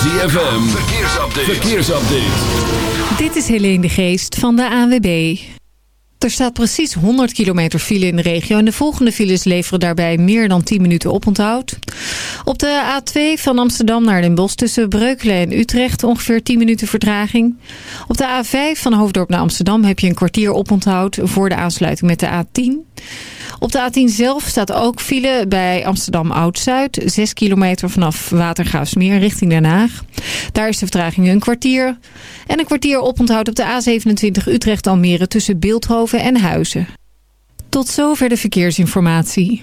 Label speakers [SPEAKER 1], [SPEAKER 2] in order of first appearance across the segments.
[SPEAKER 1] ZFM, verkeersupdate. verkeersupdate.
[SPEAKER 2] Dit is Helene de Geest van de ANWB. Er staat precies 100 kilometer file in de regio... en de volgende files leveren daarbij meer dan 10 minuten oponthoud. Op de A2 van Amsterdam naar Den Bosch tussen Breukelen en Utrecht... ongeveer 10 minuten vertraging. Op de A5 van Hoofddorp naar Amsterdam heb je een kwartier oponthoud... voor de aansluiting met de A10... Op de A10 zelf staat ook file bij Amsterdam Oud-Zuid. 6 kilometer vanaf Watergraafsmeer richting Den Haag. Daar is de vertraging een kwartier. En een kwartier oponthoud op de A27 Utrecht-Almere tussen Beeldhoven en Huizen. Tot zover de verkeersinformatie.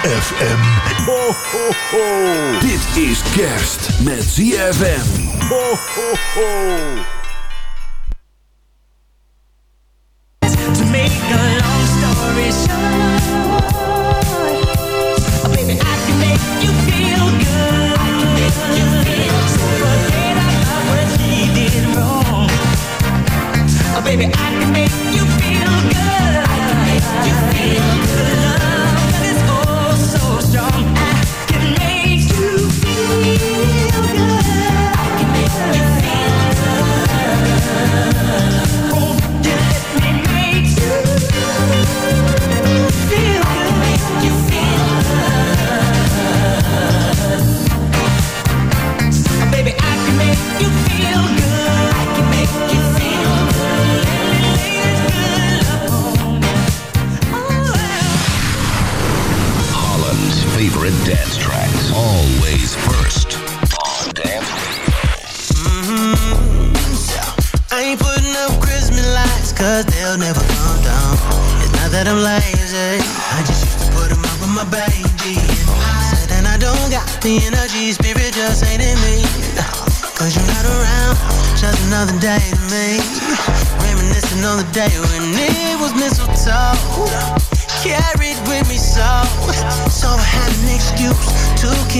[SPEAKER 3] ZFM. Ho, ho, ho.
[SPEAKER 1] Dit is kerst met ZFM.
[SPEAKER 3] Ho, ho, ho. To make a long story short, oh, baby, I can make you feel good. I can make you feel good. I love what he did wrong. Oh, baby, I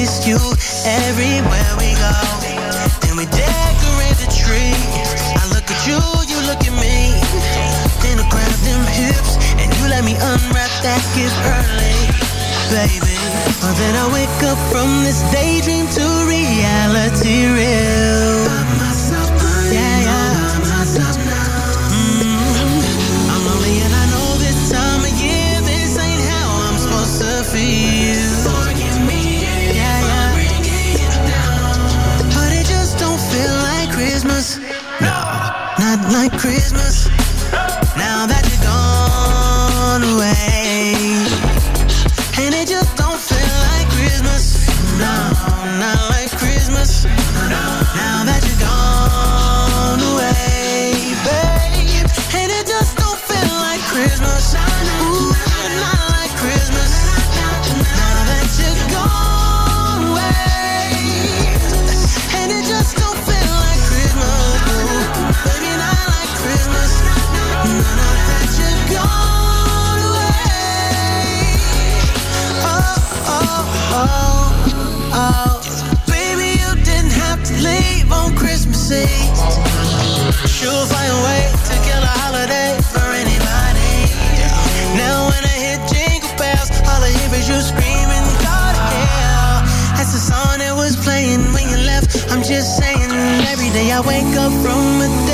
[SPEAKER 4] it's you everywhere we go. Then we decorate the tree. I look at you, you look at me. Then I grab them hips, and you let me unwrap that gift early, baby. But then I wake up from this daydream to I wake up from a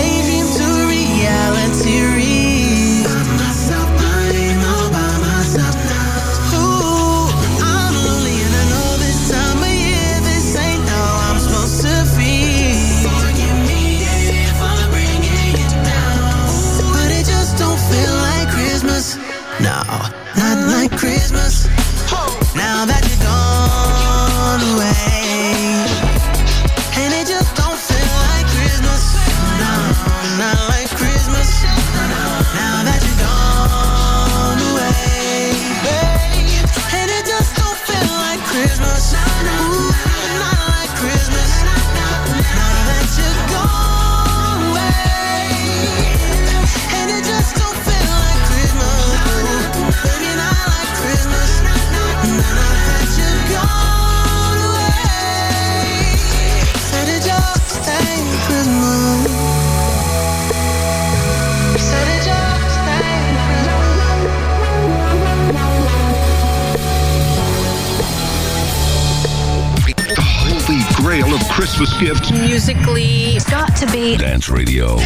[SPEAKER 5] Radio.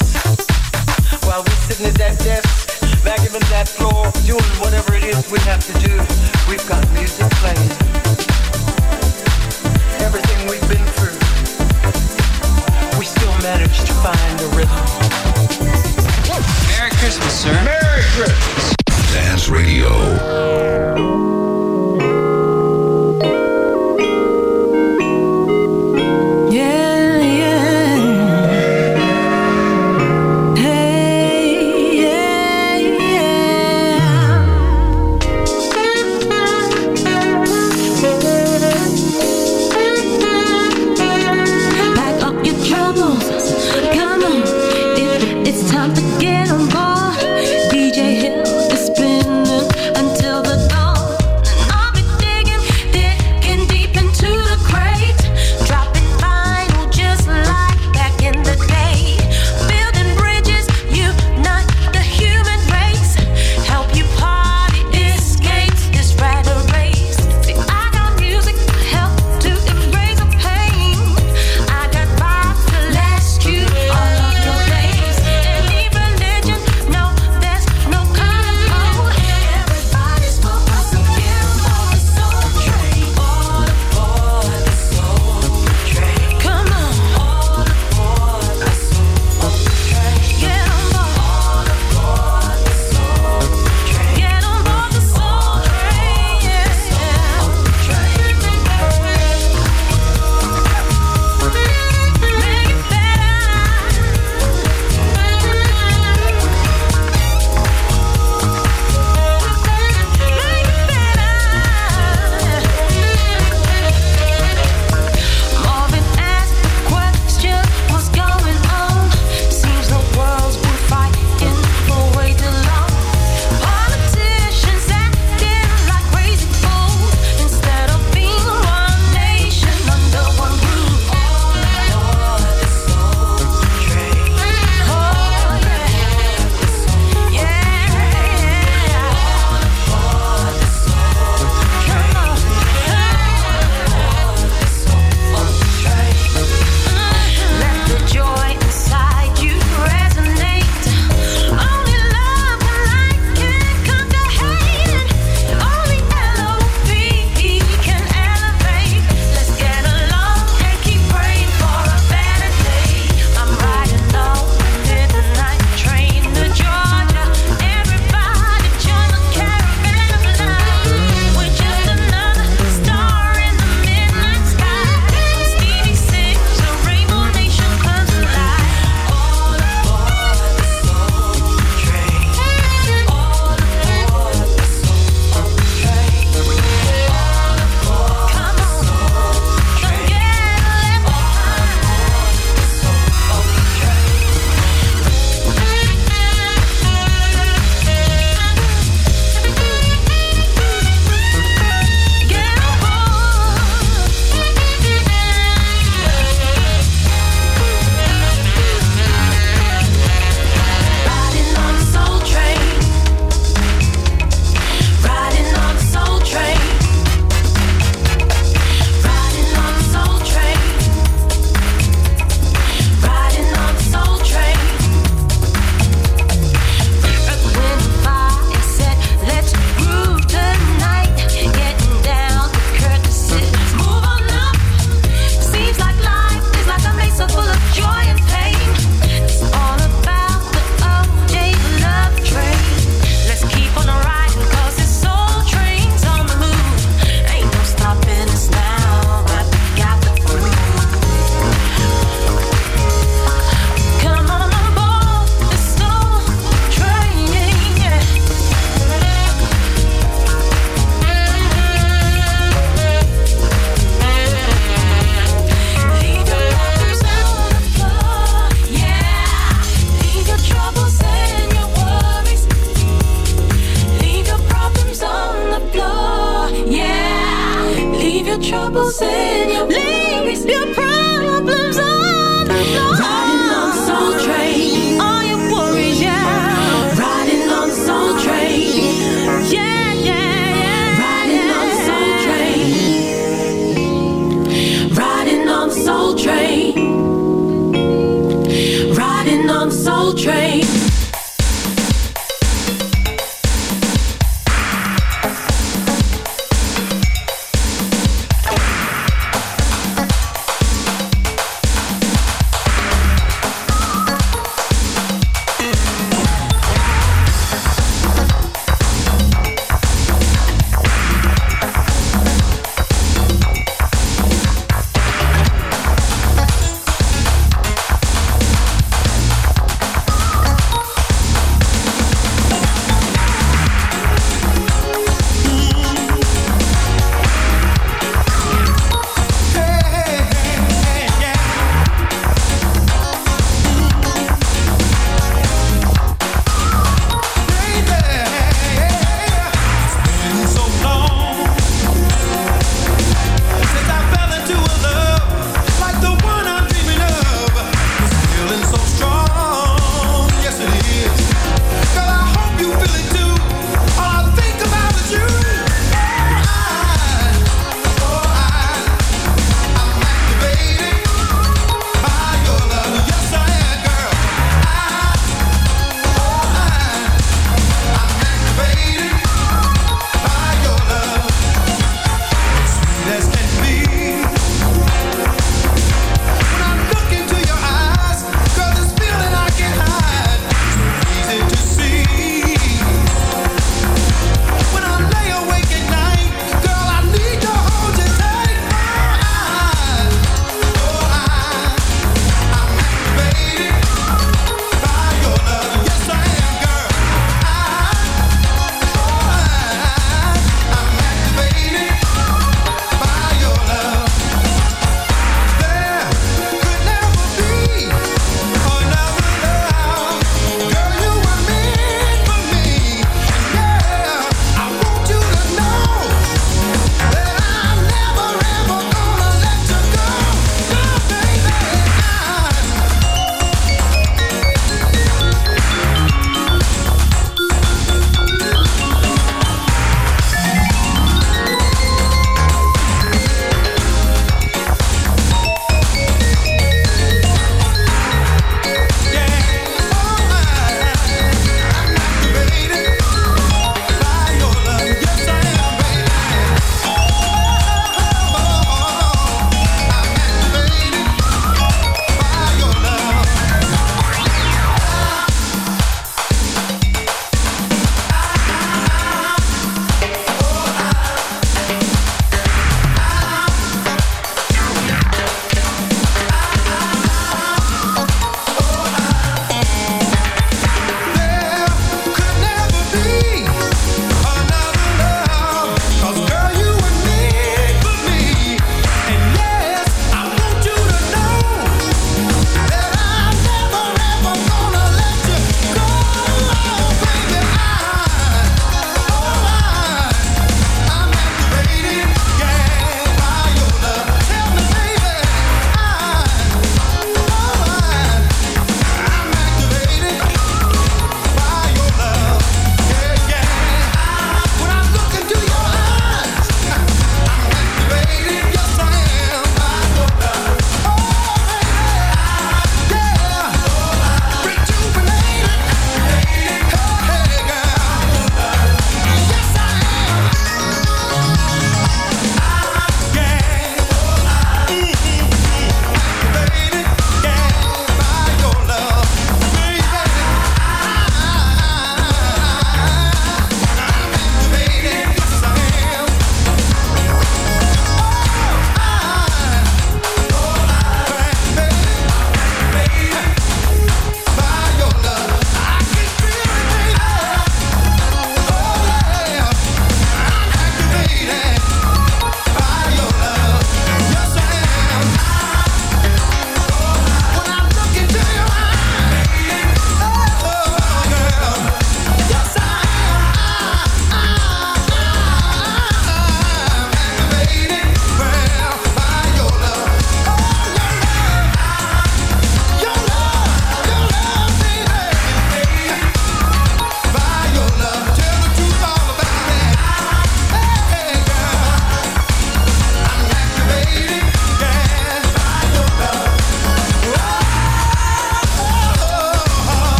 [SPEAKER 6] while we're sitting at that desk, back in that floor, doing whatever it is we have to do. We've got music playing. Everything we've been through, we still manage to find a rhythm.
[SPEAKER 7] Merry Christmas, sir.
[SPEAKER 6] Merry Christmas.
[SPEAKER 3] Dance Radio.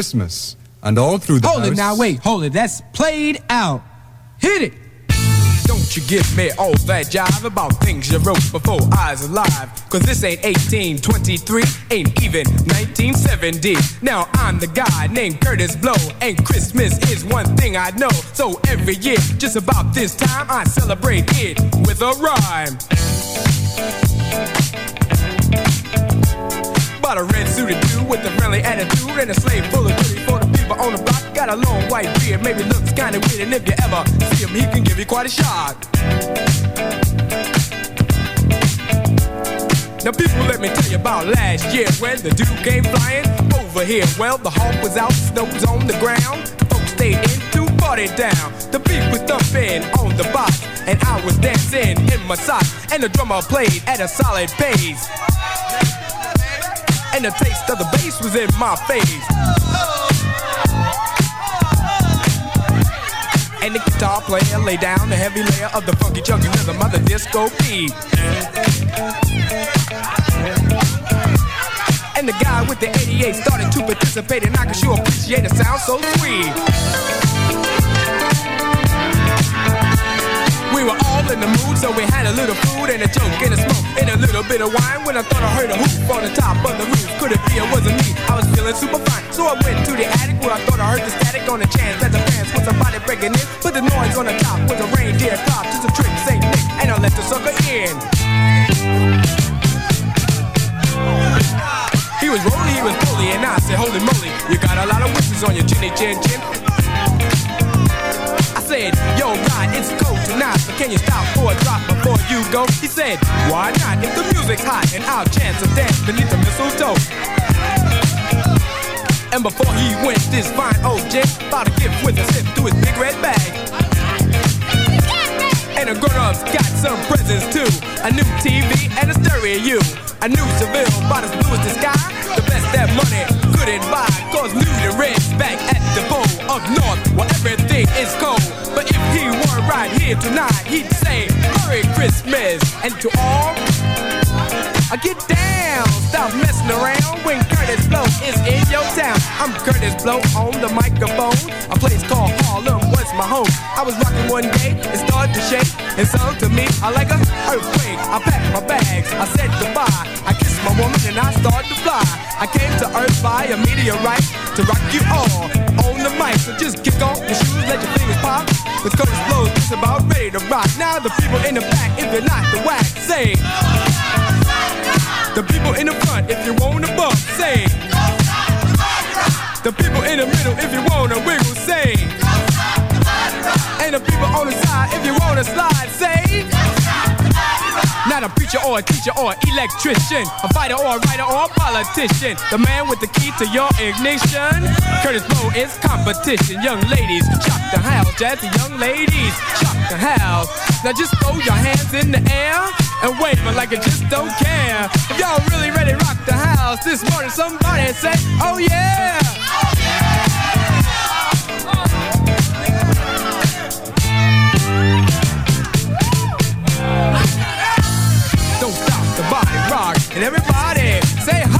[SPEAKER 8] Christmas, and all through the
[SPEAKER 9] Hold
[SPEAKER 8] house...
[SPEAKER 9] it now, wait, hold it. That's played out. Hit it. Don't you give me all that jive about things you wrote before I was alive. Cause this ain't 1823, ain't even 1970. Now I'm the guy named Kurtis Blow, and Christmas is one thing I know. So every year, just about this time, I celebrate it with a rhyme. Bought a red suited dude with a friendly attitude and a slave full of goodies for the people on the block. Got a long white beard, maybe looks kinda weird, and if you ever see him, he can give you quite a shock. Now people, let me tell you about last year when the dude came flying over here. Well, the hawk was out, snow was on the ground. Folks stayed in to party down. The beat was thumping on the box, and I was dancing in my socks. And the drummer played at a solid pace. And the taste of the bass was in my face. And the guitar player lay down the heavy layer of the funky chunky rhythm of the disco beat. And the guy with the 88 started to participate, and I can sure appreciate it sound so sweet. Were all in the mood, so we had a little food and a joke and a smoke and a little bit of wine. When I thought I heard a hoop on the top of the roof, could it be it wasn't me? I was feeling super fine, so I went to the attic where I thought I heard the static on the chance that the fans was somebody breaking in. But the noise on the top was a reindeer clock, just a trick, Saint Nick, and I let the sucker in. He was rolling, he was bully, and I said, holy moly, you got a lot of wishes on your chinny chin chin. Said, yo, God, it's cold tonight, so can you stop for a drop before you go? He said, why not? If the music's hot and I'll chance a dance beneath the mistletoe. And before he went, this fine old gent bought a gift with a sip through his big red bag. And the grown-ups got some presents too. A new TV and a stereo. A new Seville, about as blue as the sky. The best that money couldn't buy. Cause new the red's back at the bowl of north where everything is cold. Here tonight, he'd say Merry Christmas. And to all, I get down. Stop messing around when Kurtis Blow is in your town. I'm Kurtis Blow on the microphone. A place called Harlem was my home. I was rocking one day, it started to shake. And sung to me, I like a earthquake. I packed my bags, I said goodbye. I kissed my woman and I started to fly. I came to Earth by a meteorite to rock you all on the mic. So just kick off your shoes, let your fingers pop. Cause Kurtis Blow's just about ready to rock. Now the people in the back, if you're not the whack, say. The people in the front, if you want to bump, say. The people in the middle, if you want to wiggle, say. And the people on the side, if you want to slide, preacher or a teacher or an electrician, a fighter or a writer or a politician. The man with the key to your ignition. Kurtis Blow is competition. Young ladies, shock the house. Jazzy young ladies, shock the house. Now just throw your hands in the air and wave it like you just don't care. If y'all really ready rock the house this morning, somebody say, Oh yeah! Don't and everybody say ho,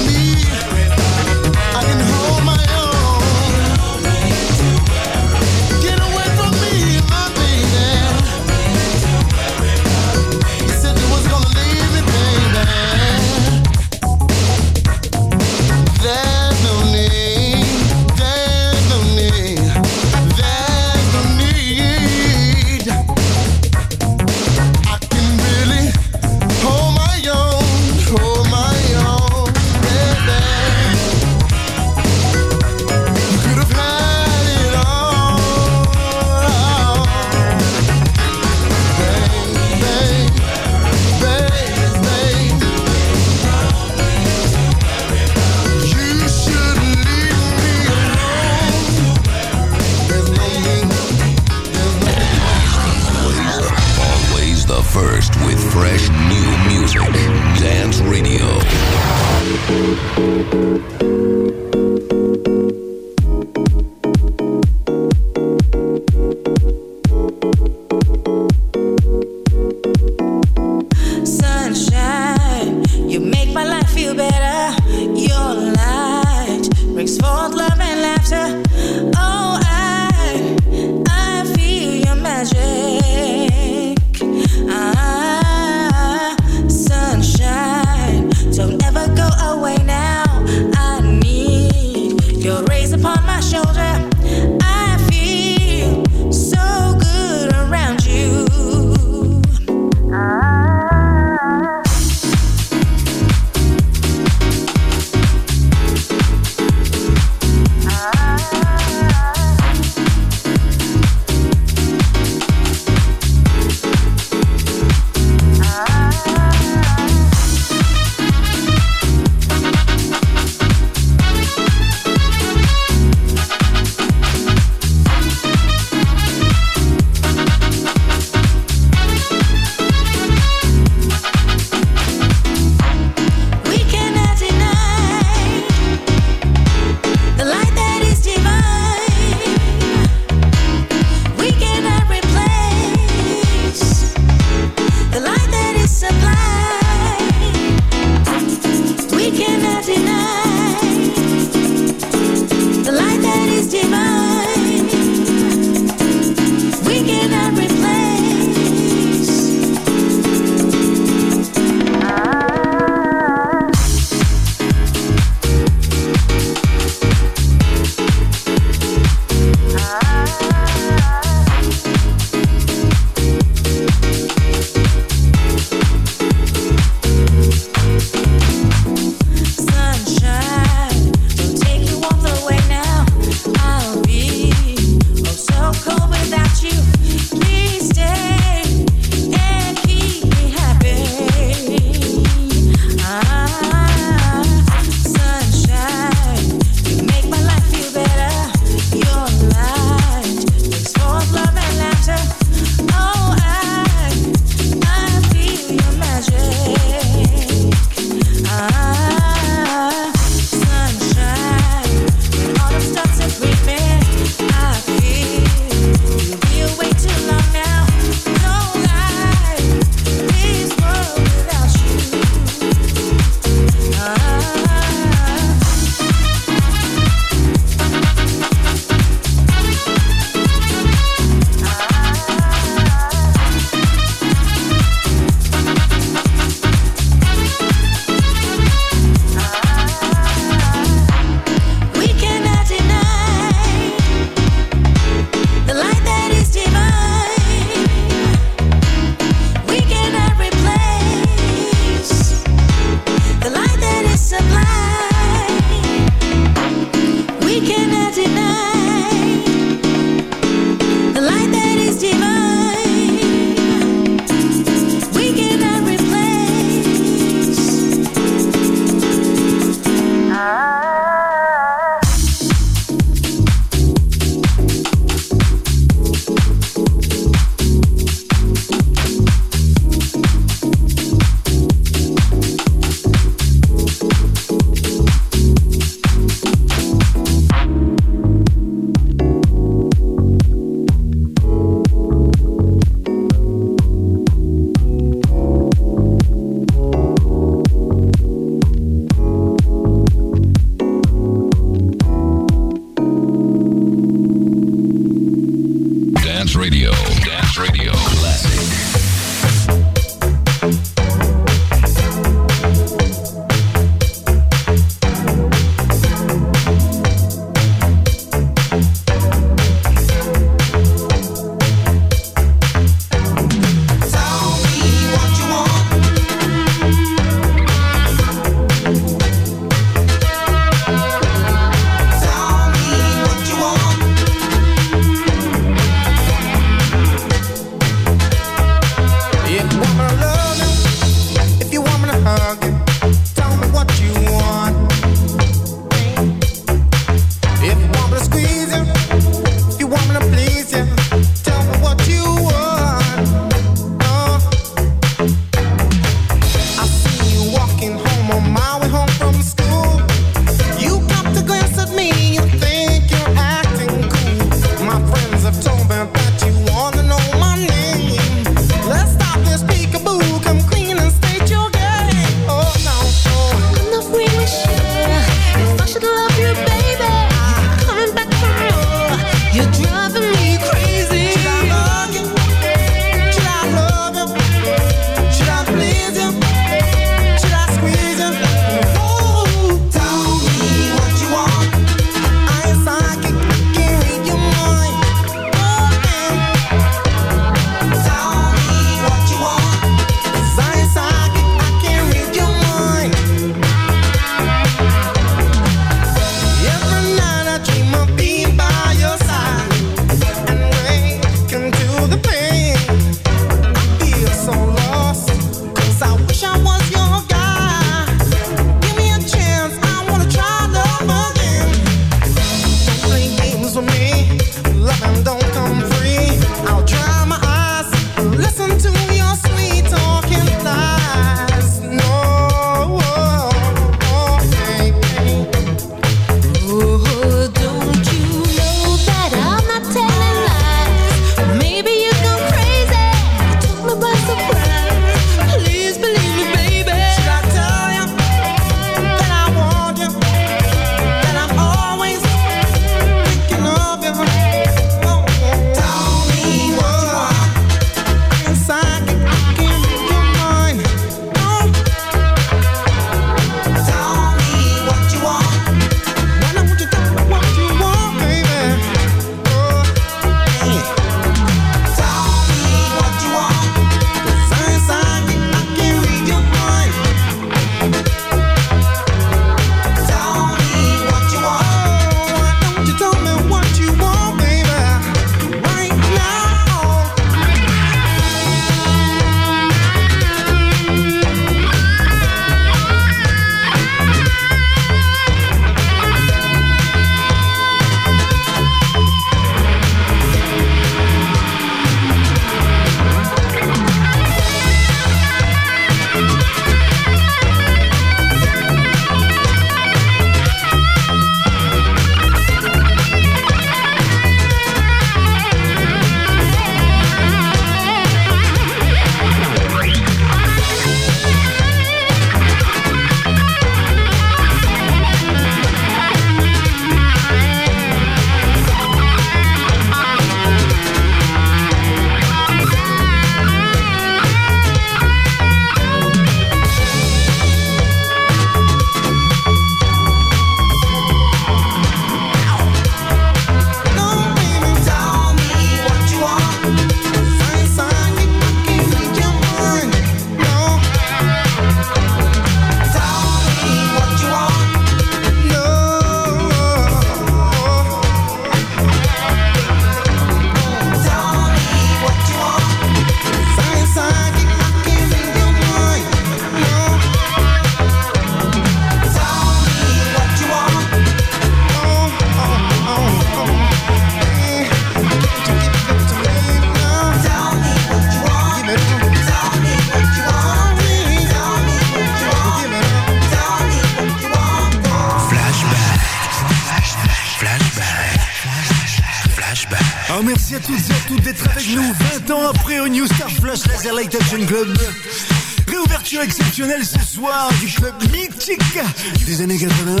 [SPEAKER 10] des années 89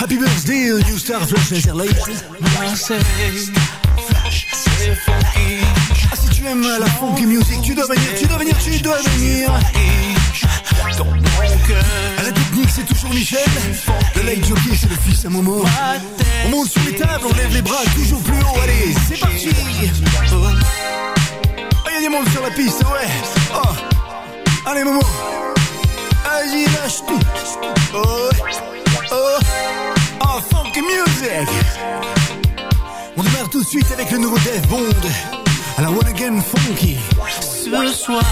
[SPEAKER 10] Happy birthday, euh, new star, flash interlife Flash, funky Ah si tu aimes la funky music, tu dois venir, tu dois venir, tu dois venir. Dans mon cœur À la technique, c'est toujours Michel. Le light jockey, c'est le fils à Momo. On monte sur les tables, on lève les bras toujours plus haut. Allez, c'est parti. Oh, y'a des mondes sur la piste, ouais. Oh. Allez Momo. avec le nouveau Dev à la One Funky.
[SPEAKER 4] Ce soir,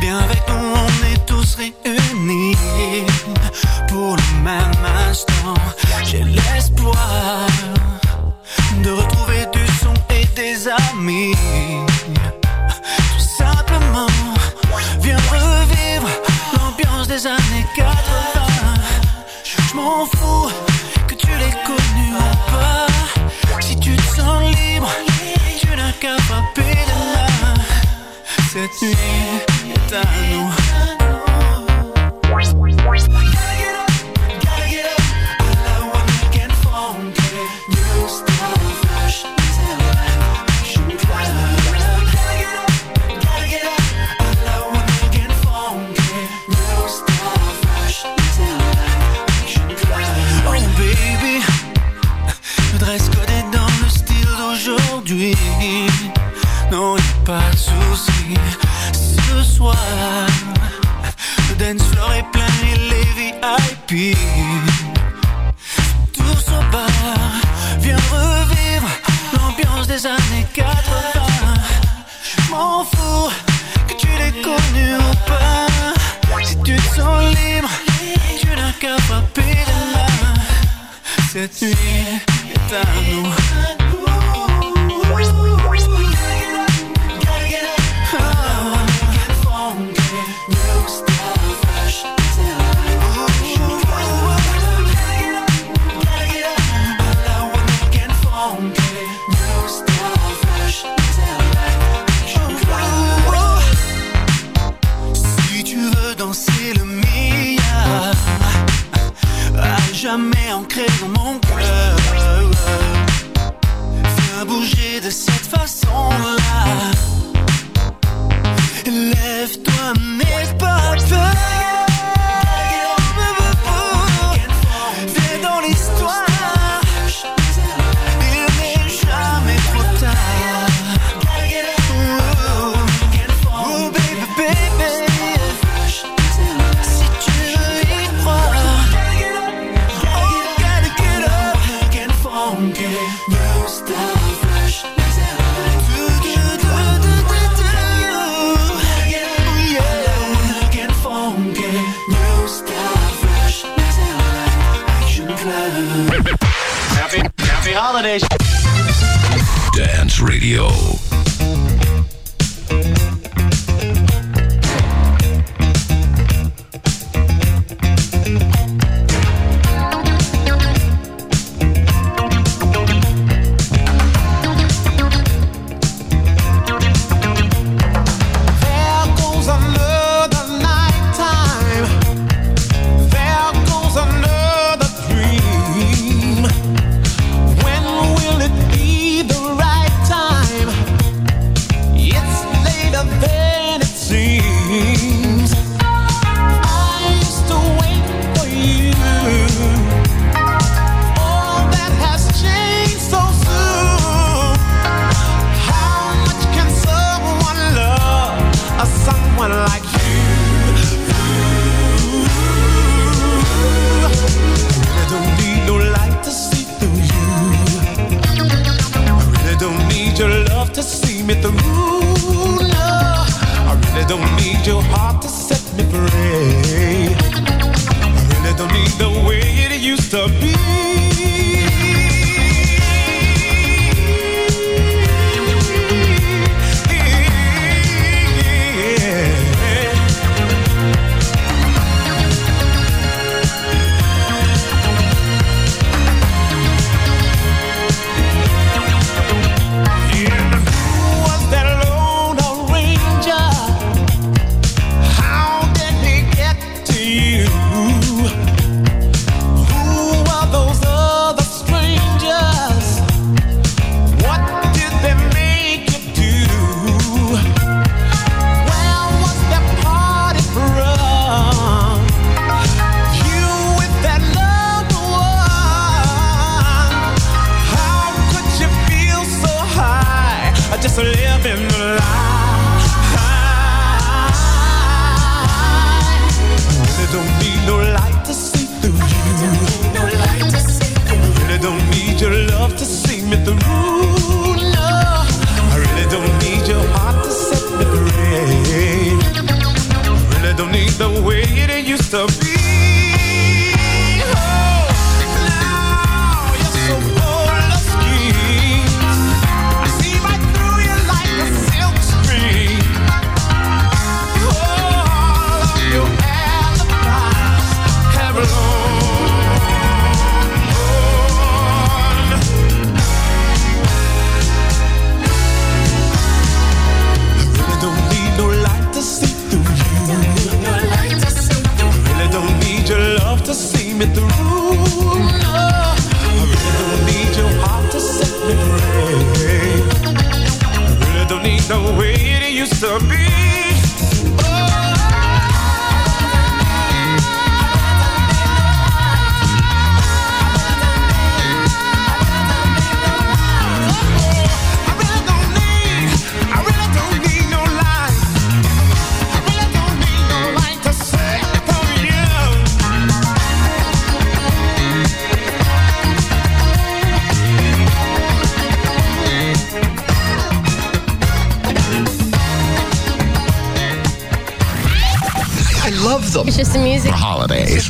[SPEAKER 4] bien avec nous, on est tous réunis pour le même instant. J'ai l'espoir de retrouver du son et des amis.
[SPEAKER 11] tinha no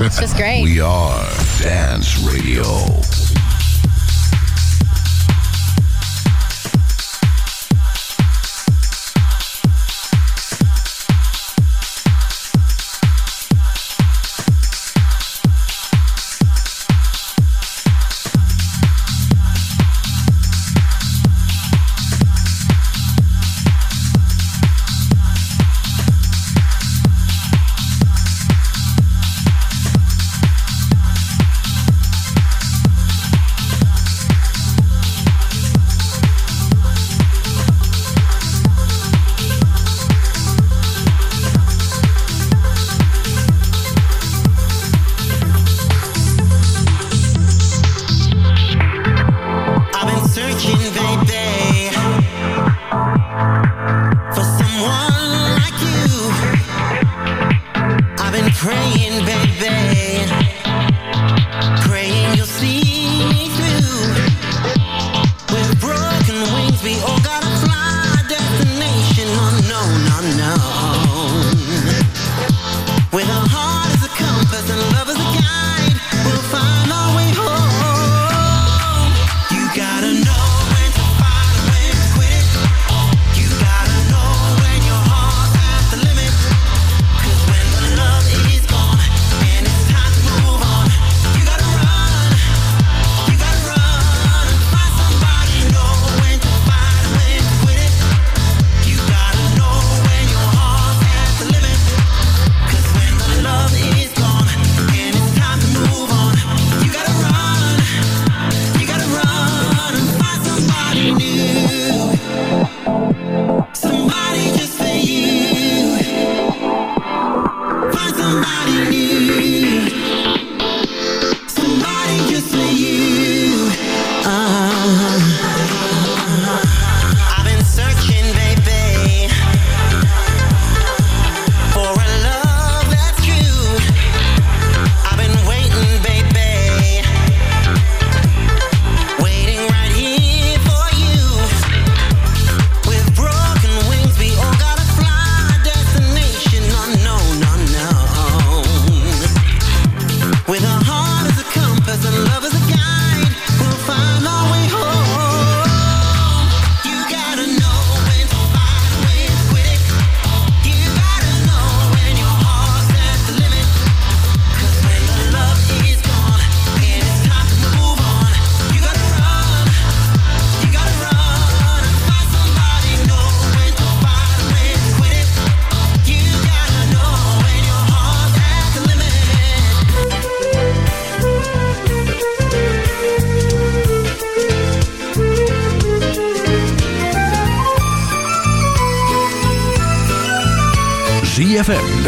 [SPEAKER 12] It's just great.
[SPEAKER 4] We are Dance Radio.